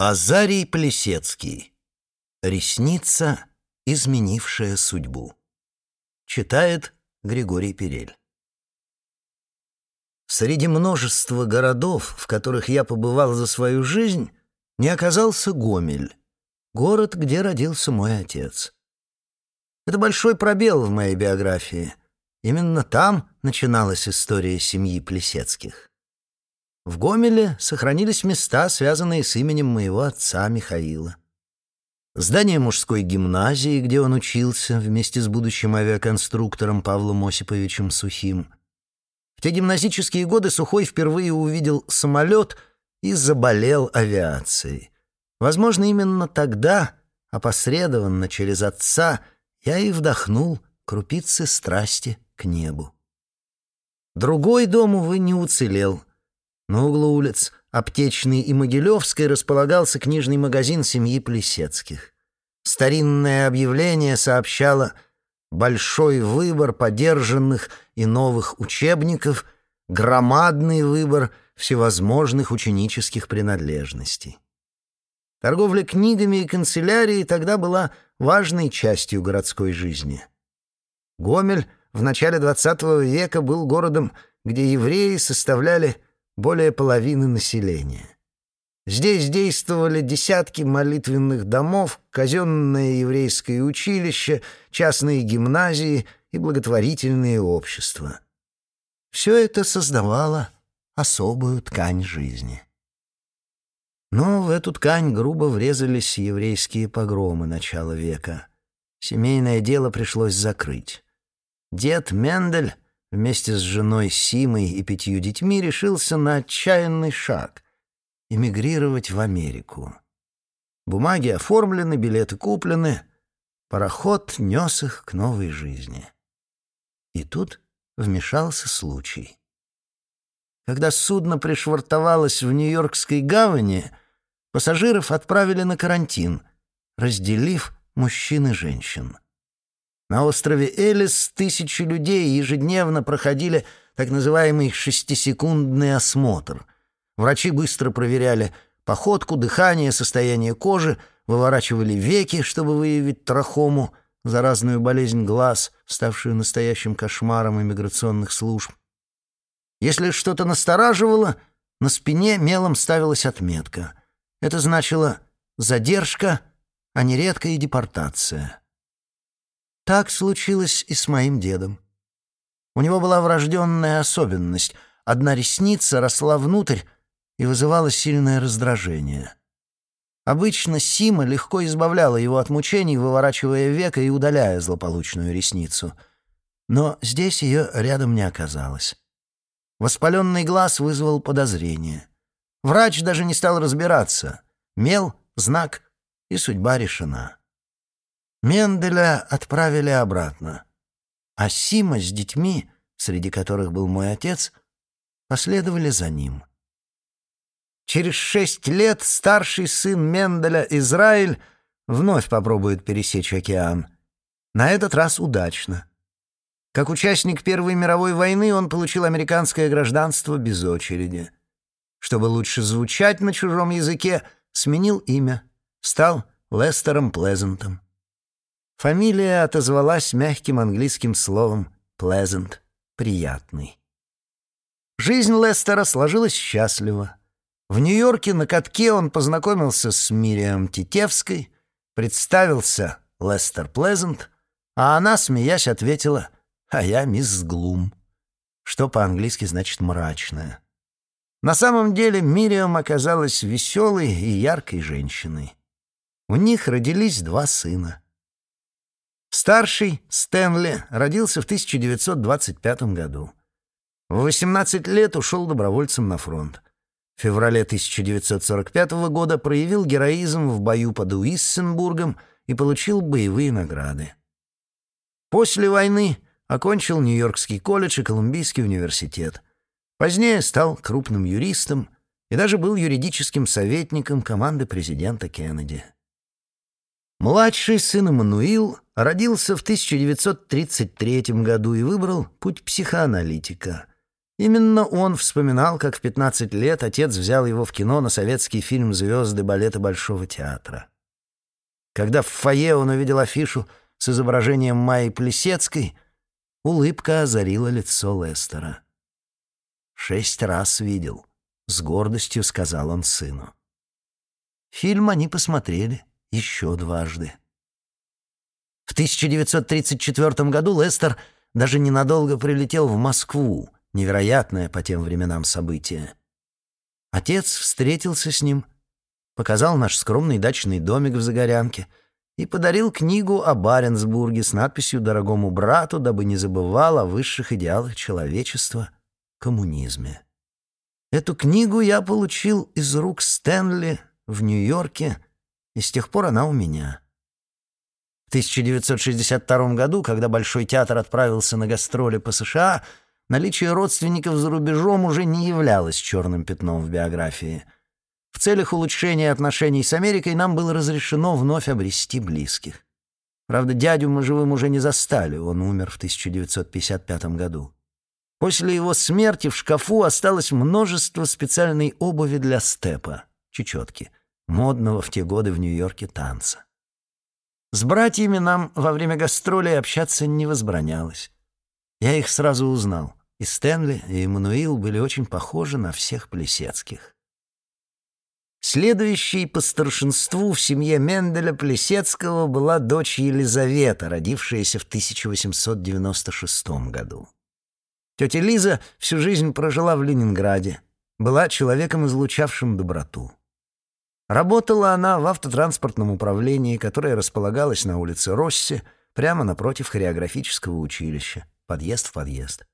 Азарий Плесецкий. Ресница, изменившая судьбу. Читает Григорий Перель. Среди множества городов, в которых я побывал за свою жизнь, не оказался Гомель, город, где родился мой отец. Это большой пробел в моей биографии. Именно там начиналась история семьи Плесецких. В Гомеле сохранились места, связанные с именем моего отца Михаила. Здание мужской гимназии, где он учился вместе с будущим авиаконструктором Павлом Осиповичем Сухим. В те гимназические годы Сухой впервые увидел самолет и заболел авиацией. Возможно, именно тогда, опосредованно через отца, я и вдохнул крупицы страсти к небу. Другой дом, увы, не уцелел — на углу улиц Аптечной и Могилевской располагался книжный магазин семьи Плесецких. Старинное объявление сообщало большой выбор подержанных и новых учебников, громадный выбор всевозможных ученических принадлежностей. Торговля книгами и канцелярией тогда была важной частью городской жизни. Гомель в начале XX века был городом, где евреи составляли более половины населения. Здесь действовали десятки молитвенных домов, казенное еврейское училище, частные гимназии и благотворительные общества. Все это создавало особую ткань жизни. Но в эту ткань грубо врезались еврейские погромы начала века. Семейное дело пришлось закрыть. Дед Мендель вместе с женой Симой и пятью детьми решился на отчаянный шаг — эмигрировать в Америку. Бумаги оформлены, билеты куплены, пароход нес их к новой жизни. И тут вмешался случай. Когда судно пришвартовалось в Нью-Йоркской гавани, пассажиров отправили на карантин, разделив мужчин и женщин. На острове Элис тысячи людей ежедневно проходили так называемый шестисекундный осмотр. Врачи быстро проверяли походку, дыхание, состояние кожи, выворачивали веки, чтобы выявить трахому, заразную болезнь глаз, ставшую настоящим кошмаром иммиграционных служб. Если что-то настораживало, на спине мелом ставилась отметка. Это значило «задержка», а нередко и депортация. Так случилось и с моим дедом. У него была врожденная особенность. Одна ресница росла внутрь и вызывала сильное раздражение. Обычно Сима легко избавляла его от мучений, выворачивая веко и удаляя злополучную ресницу. Но здесь ее рядом не оказалось. Воспаленный глаз вызвал подозрение. Врач даже не стал разбираться. Мел, знак, и судьба решена. Менделя отправили обратно, а Сима с детьми, среди которых был мой отец, последовали за ним. Через шесть лет старший сын Менделя, Израиль, вновь попробует пересечь океан. На этот раз удачно. Как участник Первой мировой войны он получил американское гражданство без очереди. Чтобы лучше звучать на чужом языке, сменил имя, стал Лестером Плезентом. Фамилия отозвалась мягким английским словом «pleasant» — «приятный». Жизнь Лестера сложилась счастливо. В Нью-Йорке на катке он познакомился с Мириам Титевской, представился Лестер Плезент, а она, смеясь, ответила «А я мисс Глум», что по-английски значит «мрачная». На самом деле Мириам оказалась веселой и яркой женщиной. У них родились два сына — Старший, Стэнли, родился в 1925 году. В 18 лет ушел добровольцем на фронт. В феврале 1945 года проявил героизм в бою под Уиссенбургом и получил боевые награды. После войны окончил Нью-Йоркский колледж и Колумбийский университет. Позднее стал крупным юристом и даже был юридическим советником команды президента Кеннеди. Младший сын Эммануил родился в 1933 году и выбрал путь психоаналитика. Именно он вспоминал, как в 15 лет отец взял его в кино на советский фильм «Звезды балета Большого театра». Когда в фойе он увидел афишу с изображением Майи Плесецкой, улыбка озарила лицо Лестера. «Шесть раз видел», — с гордостью сказал он сыну. Фильм они посмотрели еще дважды. В 1934 году Лестер даже ненадолго прилетел в Москву, невероятное по тем временам событие. Отец встретился с ним, показал наш скромный дачный домик в Загорянке и подарил книгу о Баренцбурге с надписью «Дорогому брату, дабы не забывал о высших идеалах человечества — коммунизме». Эту книгу я получил из рук Стэнли в Нью-Йорке, и с тех пор она у меня. В 1962 году, когда Большой театр отправился на гастроли по США, наличие родственников за рубежом уже не являлось черным пятном в биографии. В целях улучшения отношений с Америкой нам было разрешено вновь обрести близких. Правда, дядю мы живым уже не застали, он умер в 1955 году. После его смерти в шкафу осталось множество специальной обуви для степа, чечетки, модного в те годы в Нью-Йорке танца. С братьями нам во время гастролей общаться не возбранялось. Я их сразу узнал. И Стэнли, и Эммануил были очень похожи на всех Плесецких. Следующей по старшинству в семье Менделя Плесецкого была дочь Елизавета, родившаяся в 1896 году. Тетя Лиза всю жизнь прожила в Ленинграде, была человеком, излучавшим доброту. Работала она в автотранспортном управлении, которое располагалось на улице Росси, прямо напротив хореографического училища, подъезд в подъезд.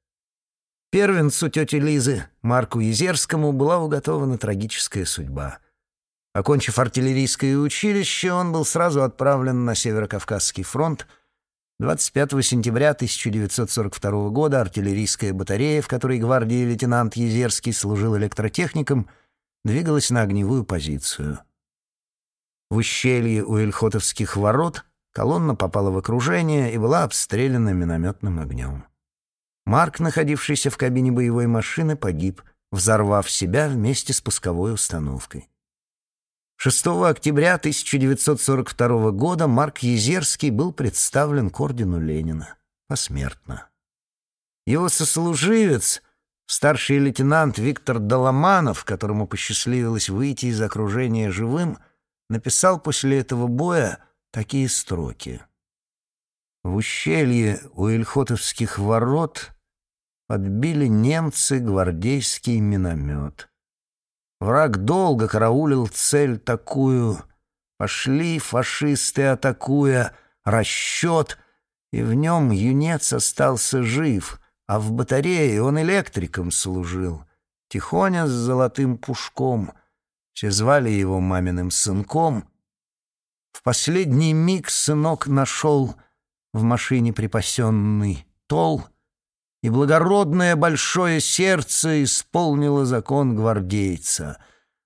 Первенцу тети Лизы, Марку Езерскому, была уготована трагическая судьба. Окончив артиллерийское училище, он был сразу отправлен на Северокавказский фронт. 25 сентября 1942 года артиллерийская батарея, в которой гвардии лейтенант Езерский служил электротехником — двигалась на огневую позицию. В ущелье у Ильхотовских ворот колонна попала в окружение и была обстреляна минометным огнем. Марк, находившийся в кабине боевой машины, погиб, взорвав себя вместе с пусковой установкой. 6 октября 1942 года Марк Езерский был представлен к ордену Ленина посмертно. Его сослуживец — Старший лейтенант Виктор Доломанов, которому посчастливилось выйти из окружения живым, написал после этого боя такие строки. В ущелье у Ильхотовских ворот подбили немцы гвардейский миномет. Враг долго караулил цель такую. Пошли фашисты, атакуя, расчет, и в нем юнец остался жив — а в батарее он электриком служил. Тихоня с золотым пушком. Все звали его маминым сынком. В последний миг сынок нашел в машине припасенный тол, и благородное большое сердце исполнило закон гвардейца.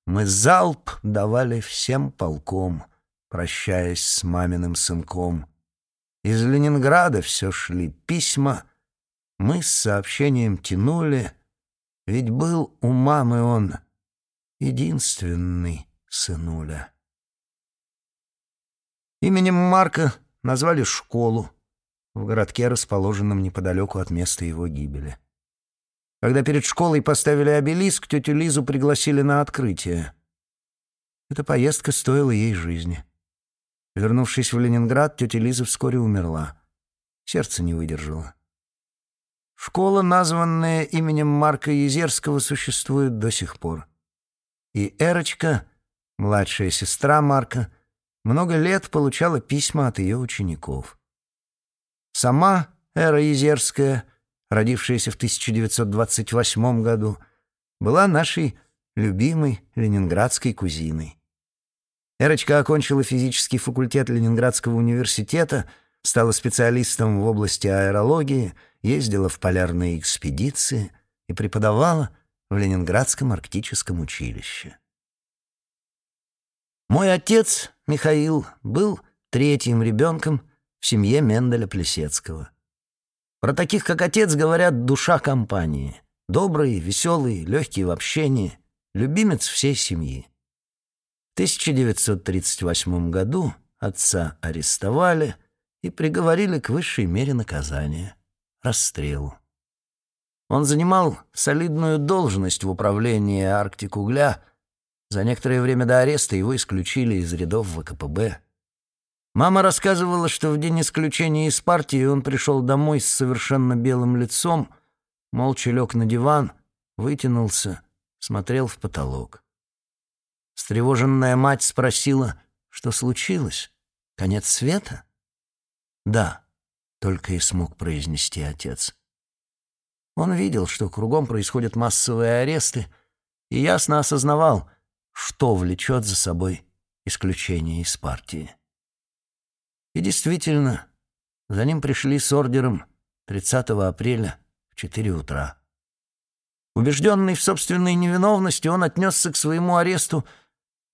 Мы залп давали всем полком, прощаясь с маминым сынком. Из Ленинграда все шли письма — мы с сообщением тянули, ведь был у мамы он единственный сынуля. Именем Марка назвали школу в городке, расположенном неподалеку от места его гибели. Когда перед школой поставили обелиск, тетю Лизу пригласили на открытие. Эта поездка стоила ей жизни. Вернувшись в Ленинград, тетя Лиза вскоре умерла. Сердце не выдержало. Школа, названная именем Марка Езерского, существует до сих пор. И Эрочка, младшая сестра Марка, много лет получала письма от ее учеников. Сама Эра Езерская, родившаяся в 1928 году, была нашей любимой ленинградской кузиной. Эрочка окончила физический факультет Ленинградского университета, стала специалистом в области аэрологии — ездила в полярные экспедиции и преподавала в Ленинградском арктическом училище. Мой отец, Михаил, был третьим ребенком в семье Менделя Плесецкого. Про таких, как отец, говорят «душа компании». Добрый, веселый, легкий в общении, любимец всей семьи. В 1938 году отца арестовали и приговорили к высшей мере наказания — расстрелу. Он занимал солидную должность в управлении Арктик угля. За некоторое время до ареста его исключили из рядов ВКПБ. Мама рассказывала, что в день исключения из партии он пришел домой с совершенно белым лицом, молча лег на диван, вытянулся, смотрел в потолок. Встревоженная мать спросила, что случилось? Конец света? Да, только и смог произнести отец. Он видел, что кругом происходят массовые аресты, и ясно осознавал, что влечет за собой исключение из партии. И действительно, за ним пришли с ордером 30 апреля в 4 утра. Убежденный в собственной невиновности, он отнесся к своему аресту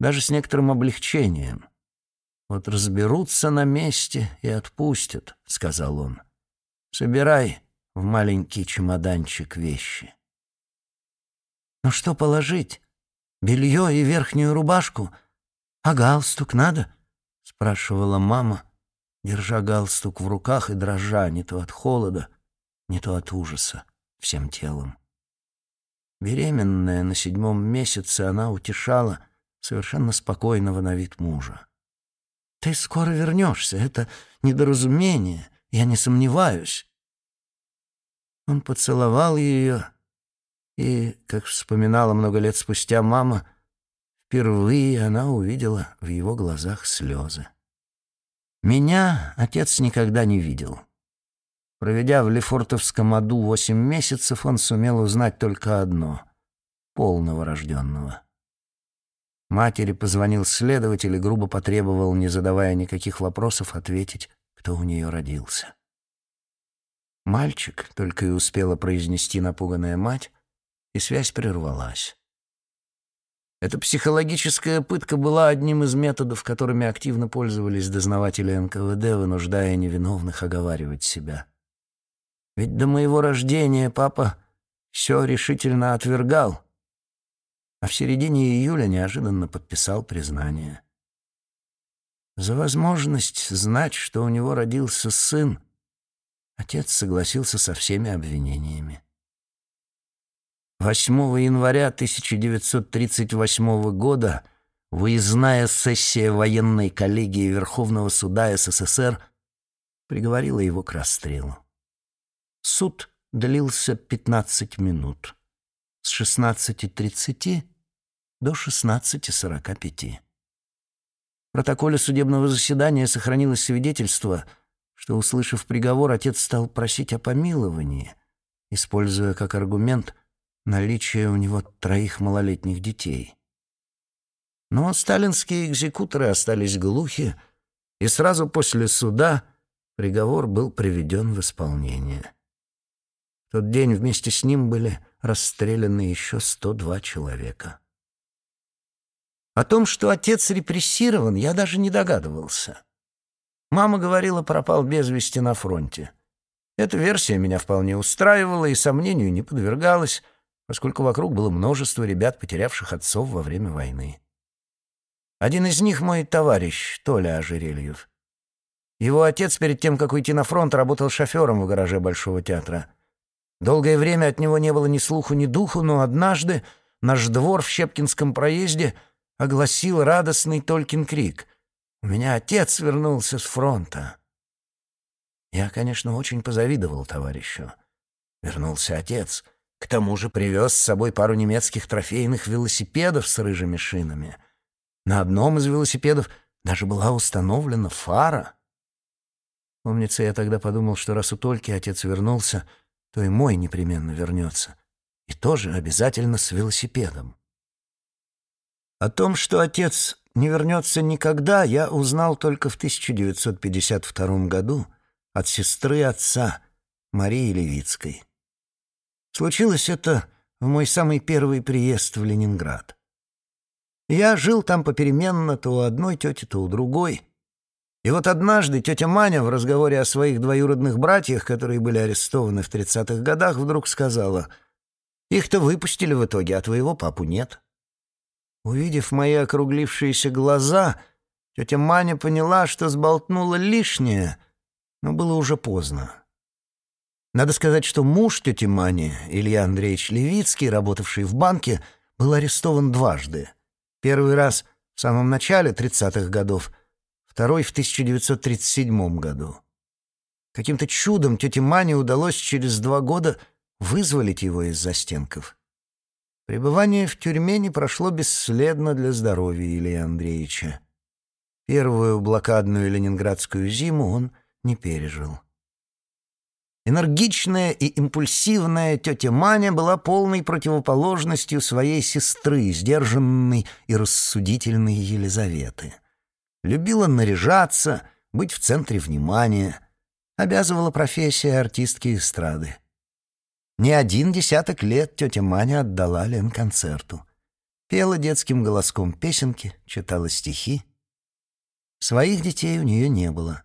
даже с некоторым облегчением. «Вот разберутся на месте и отпустят», — сказал он. «Собирай в маленький чемоданчик вещи. «Ну что положить? Белье и верхнюю рубашку? А галстук надо?» — спрашивала мама, держа галстук в руках и дрожа не то от холода, не то от ужаса всем телом. Беременная на седьмом месяце, она утешала совершенно спокойного на вид мужа. «Ты скоро вернешься, это недоразумение, я не сомневаюсь. Он поцеловал ее, и, как вспоминала много лет спустя мама, впервые она увидела в его глазах слезы. Меня отец никогда не видел. Проведя в Лефортовском аду восемь месяцев, он сумел узнать только одно — полного рожденного. Матери позвонил следователь и грубо потребовал, не задавая никаких вопросов, ответить, кто у нее родился. «Мальчик», — только и успела произнести напуганная мать, и связь прервалась. Эта психологическая пытка была одним из методов, которыми активно пользовались дознаватели НКВД, вынуждая невиновных оговаривать себя. Ведь до моего рождения папа все решительно отвергал, а в середине июля неожиданно подписал признание. За возможность знать, что у него родился сын, Отец согласился со всеми обвинениями. 8 января 1938 года выездная сессия военной коллегии Верховного суда СССР приговорила его к расстрелу. Суд длился 15 минут, с 16.30 до 16.45. В протоколе судебного заседания сохранилось свидетельство — что, услышав приговор, отец стал просить о помиловании, используя как аргумент наличие у него троих малолетних детей. Но сталинские экзекуторы остались глухи, и сразу после суда приговор был приведен в исполнение. В тот день вместе с ним были расстреляны еще 102 человека. О том, что отец репрессирован, я даже не догадывался. Мама говорила, пропал без вести на фронте. Эта версия меня вполне устраивала и сомнению не подвергалась, поскольку вокруг было множество ребят, потерявших отцов во время войны. Один из них мой товарищ, Толя Ожерельев. Его отец перед тем, как уйти на фронт, работал шофером в гараже Большого театра. Долгое время от него не было ни слуху, ни духу, но однажды наш двор в Щепкинском проезде огласил радостный Толькин крик — у меня отец вернулся с фронта. Я, конечно, очень позавидовал товарищу. Вернулся отец. К тому же привез с собой пару немецких трофейных велосипедов с рыжими шинами. На одном из велосипедов даже была установлена фара. Помнится, я тогда подумал, что раз у Тольки отец вернулся, то и мой непременно вернется. И тоже обязательно с велосипедом. О том, что отец не вернется никогда, я узнал только в 1952 году от сестры отца, Марии Левицкой. Случилось это в мой самый первый приезд в Ленинград. Я жил там попеременно то у одной тети, то у другой. И вот однажды тетя Маня в разговоре о своих двоюродных братьях, которые были арестованы в 30-х годах, вдруг сказала, Их-то выпустили в итоге, а твоего папу нет. Увидев мои округлившиеся глаза, тетя Маня поняла, что сболтнула лишнее, но было уже поздно. Надо сказать, что муж тети Мани, Илья Андреевич Левицкий, работавший в банке, был арестован дважды. Первый раз в самом начале 30-х годов, второй в 1937 году. Каким-то чудом тете Мане удалось через два года вызволить его из застенков. Пребывание в тюрьме не прошло бесследно для здоровья Илья Андреевича. Первую блокадную ленинградскую зиму он не пережил. Энергичная и импульсивная тетя Маня была полной противоположностью своей сестры, сдержанной и рассудительной Елизаветы. Любила наряжаться, быть в центре внимания, обязывала профессия артистки эстрады. Не один десяток лет тетя Маня отдала Лен концерту. Пела детским голоском песенки, читала стихи. Своих детей у нее не было.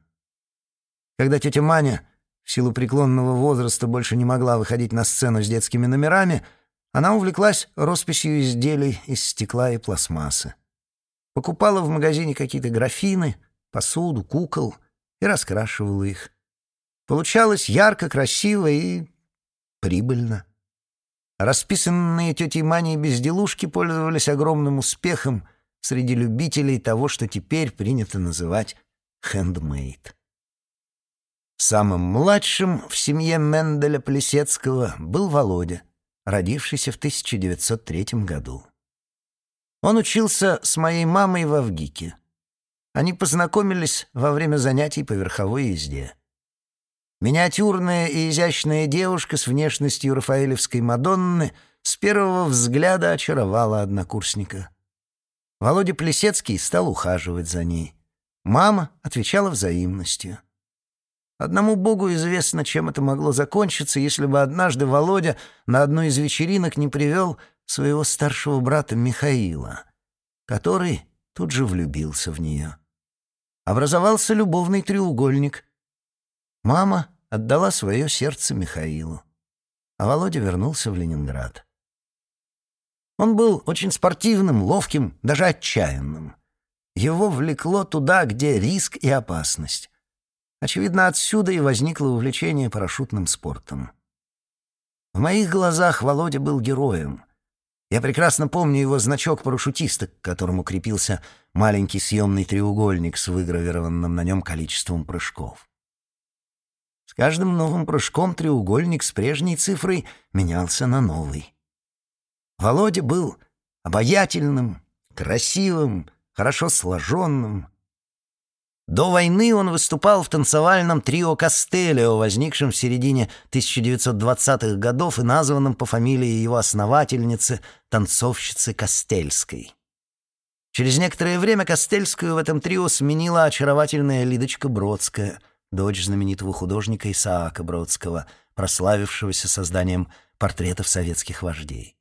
Когда тетя Маня в силу преклонного возраста больше не могла выходить на сцену с детскими номерами, она увлеклась росписью изделий из стекла и пластмассы. Покупала в магазине какие-то графины, посуду, кукол и раскрашивала их. Получалось ярко, красиво и прибыльно. Расписанные тетей Маней безделушки пользовались огромным успехом среди любителей того, что теперь принято называть «хендмейд». Самым младшим в семье Менделя Плесецкого был Володя, родившийся в 1903 году. Он учился с моей мамой в Авгике. Они познакомились во время занятий по верховой езде. Миниатюрная и изящная девушка с внешностью рафаэлевской Мадонны с первого взгляда очаровала однокурсника. Володя Плесецкий стал ухаживать за ней. Мама отвечала взаимностью. Одному Богу известно, чем это могло закончиться, если бы однажды Володя на одной из вечеринок не привел своего старшего брата Михаила, который тут же влюбился в нее. Образовался любовный треугольник. Мама отдала свое сердце Михаилу, а Володя вернулся в Ленинград. Он был очень спортивным, ловким, даже отчаянным. Его влекло туда, где риск и опасность. Очевидно, отсюда и возникло увлечение парашютным спортом. В моих глазах Володя был героем. Я прекрасно помню его значок парашютиста, к которому крепился маленький съемный треугольник с выгравированным на нем количеством прыжков. С каждым новым прыжком треугольник с прежней цифрой менялся на новый. Володя был обаятельным, красивым, хорошо сложенным, до войны он выступал в танцевальном трио «Костелио», возникшем в середине 1920-х годов и названном по фамилии его основательницы, танцовщицы Костельской. Через некоторое время Костельскую в этом трио сменила очаровательная Лидочка Бродская, дочь знаменитого художника Исаака Бродского, прославившегося созданием портретов советских вождей.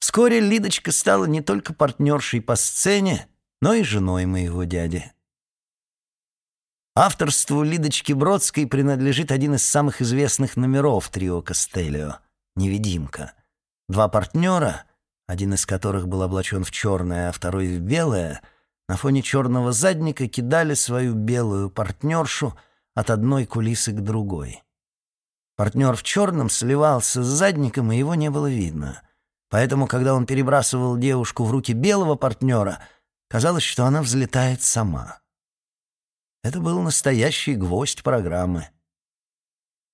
Вскоре Лидочка стала не только партнершей по сцене, но и женой моего дяди. Авторству Лидочки Бродской принадлежит один из самых известных номеров трио Костелио «Невидимка». Два партнера, один из которых был облачен в черное, а второй в белое, на фоне черного задника кидали свою белую партнершу от одной кулисы к другой. Партнер в черном сливался с задником, и его не было видно. Поэтому, когда он перебрасывал девушку в руки белого партнера, казалось, что она взлетает сама. Это был настоящий гвоздь программы.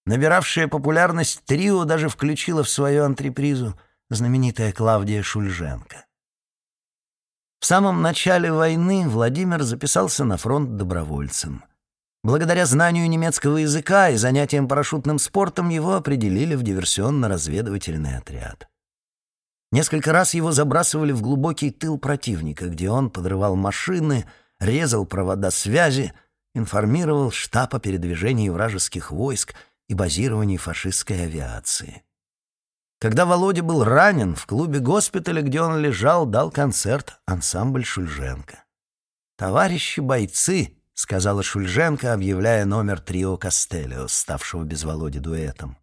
Набиравшая популярность трио даже включила в свою антрепризу знаменитая Клавдия Шульженко. В самом начале войны Владимир записался на фронт добровольцем. Благодаря знанию немецкого языка и занятиям парашютным спортом его определили в диверсионно-разведывательный отряд. Несколько раз его забрасывали в глубокий тыл противника, где он подрывал машины, резал провода связи, информировал штаб о передвижении вражеских войск и базировании фашистской авиации. Когда Володя был ранен, в клубе госпиталя, где он лежал, дал концерт ансамбль Шульженко. «Товарищи бойцы», — сказала Шульженко, объявляя номер трио Костелио, ставшего без Володи дуэтом.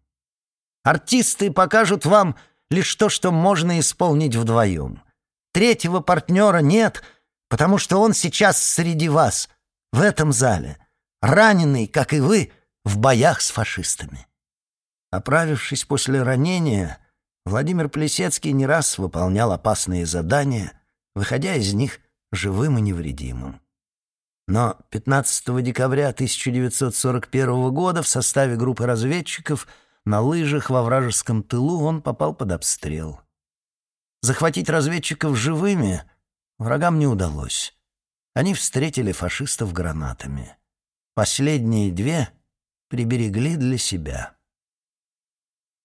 «Артисты покажут вам лишь то, что можно исполнить вдвоем. Третьего партнера нет, потому что он сейчас среди вас, в этом зале, раненый, как и вы, в боях с фашистами. Оправившись после ранения, Владимир Плесецкий не раз выполнял опасные задания, выходя из них живым и невредимым. Но 15 декабря 1941 года в составе группы разведчиков на лыжах во вражеском тылу он попал под обстрел. Захватить разведчиков живыми врагам не удалось. Они встретили фашистов гранатами. Последние две приберегли для себя.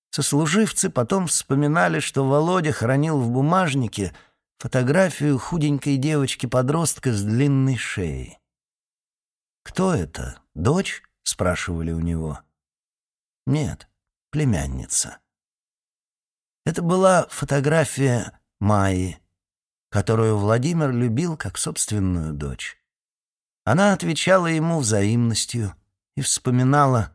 Сослуживцы потом вспоминали, что Володя хранил в бумажнике фотографию худенькой девочки-подростка с длинной шеей. «Кто это? Дочь?» — спрашивали у него. «Нет, племянница». Это была фотография Майи, которую Владимир любил как собственную дочь. Она отвечала ему взаимностью и вспоминала.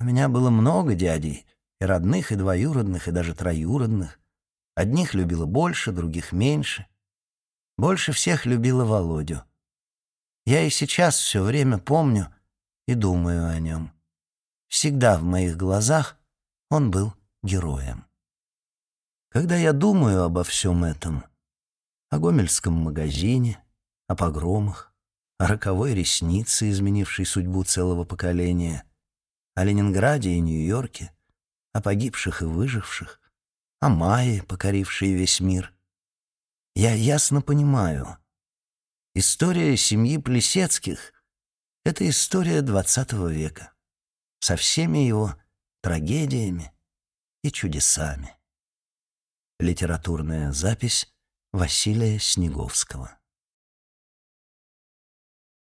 «У меня было много дядей, и родных, и двоюродных, и даже троюродных. Одних любила больше, других меньше. Больше всех любила Володю. Я и сейчас все время помню и думаю о нем. Всегда в моих глазах он был героем. Когда я думаю обо всем этом, о Гомельском магазине, о погромах, о роковой реснице, изменившей судьбу целого поколения, о Ленинграде и Нью-Йорке, о погибших и выживших, о Майе, покорившей весь мир, я ясно понимаю, История семьи Плесецких — это история XX века со всеми его трагедиями и чудесами. Литературная запись Василия Снеговского